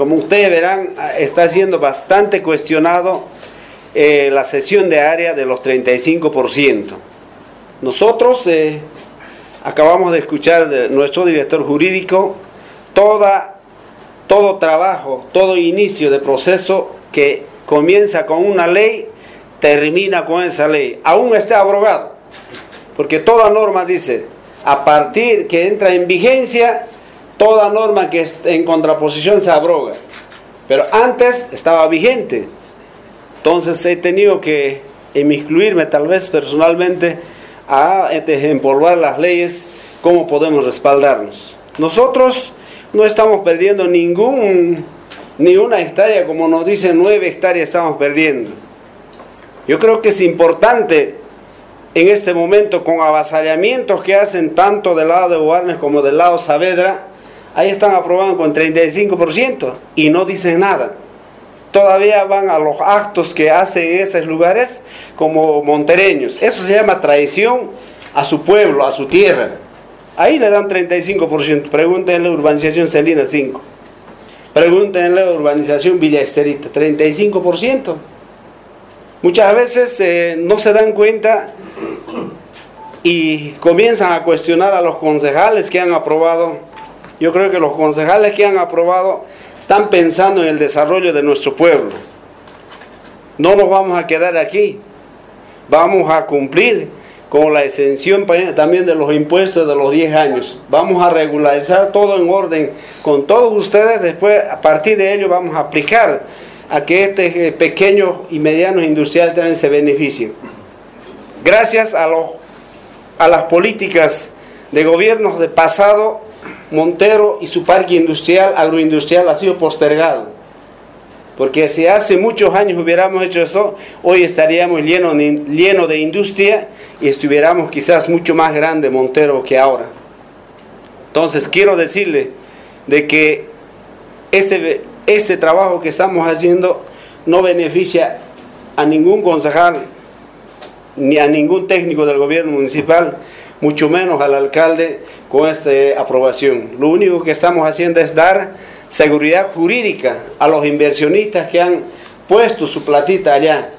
como ustedes verán, está siendo bastante cuestionado eh, la cesión de área de los 35%. Nosotros eh, acabamos de escuchar de nuestro director jurídico toda, todo trabajo, todo inicio de proceso que comienza con una ley, termina con esa ley. Aún está abrogado, porque toda norma dice, a partir que entra en vigencia, toda norma que en contraposición se abroga. Pero antes estaba vigente. Entonces he tenido que inmiscuirme tal vez personalmente a este, empolvar las leyes, cómo podemos respaldarnos. Nosotros no estamos perdiendo ningún, ni una hectárea, como nos dicen, nueve hectáreas estamos perdiendo. Yo creo que es importante en este momento, con avasallamientos que hacen tanto del lado de Guarnes como del lado Saavedra, ahí están aprobando con 35% y no dicen nada. Todavía van a los actos que hacen en esos lugares como montereños. Eso se llama traición a su pueblo, a su tierra. Ahí le dan 35%. Pregúntenle urbanización Celina 5. Pregúntenle urbanización Villa Esterita, 35%. Muchas veces eh, no se dan cuenta y comienzan a cuestionar a los concejales que han aprobado. Yo creo que los concejales que han aprobado están pensando en el desarrollo de nuestro pueblo. No nos vamos a quedar aquí. Vamos a cumplir con la exención también de los impuestos de los 10 años. Vamos a regularizar todo en orden con todos ustedes. Después, a partir de ello, vamos a aplicar a que este eh, pequeños y medianos industriales también se beneficien. Gracias a, los, a las políticas de gobiernos de pasado, Montero y su parque industrial, agroindustrial, ha sido postergado porque si hace muchos años hubiéramos hecho eso, hoy estaríamos llenos lleno de industria y estuviéramos quizás mucho más grande Montero que ahora. Entonces quiero decirle de que este, este trabajo que estamos haciendo no beneficia a ningún concejal ni a ningún técnico del gobierno municipal, mucho menos al alcalde con esta aprobación. Lo único que estamos haciendo es dar seguridad jurídica a los inversionistas que han puesto su platita allá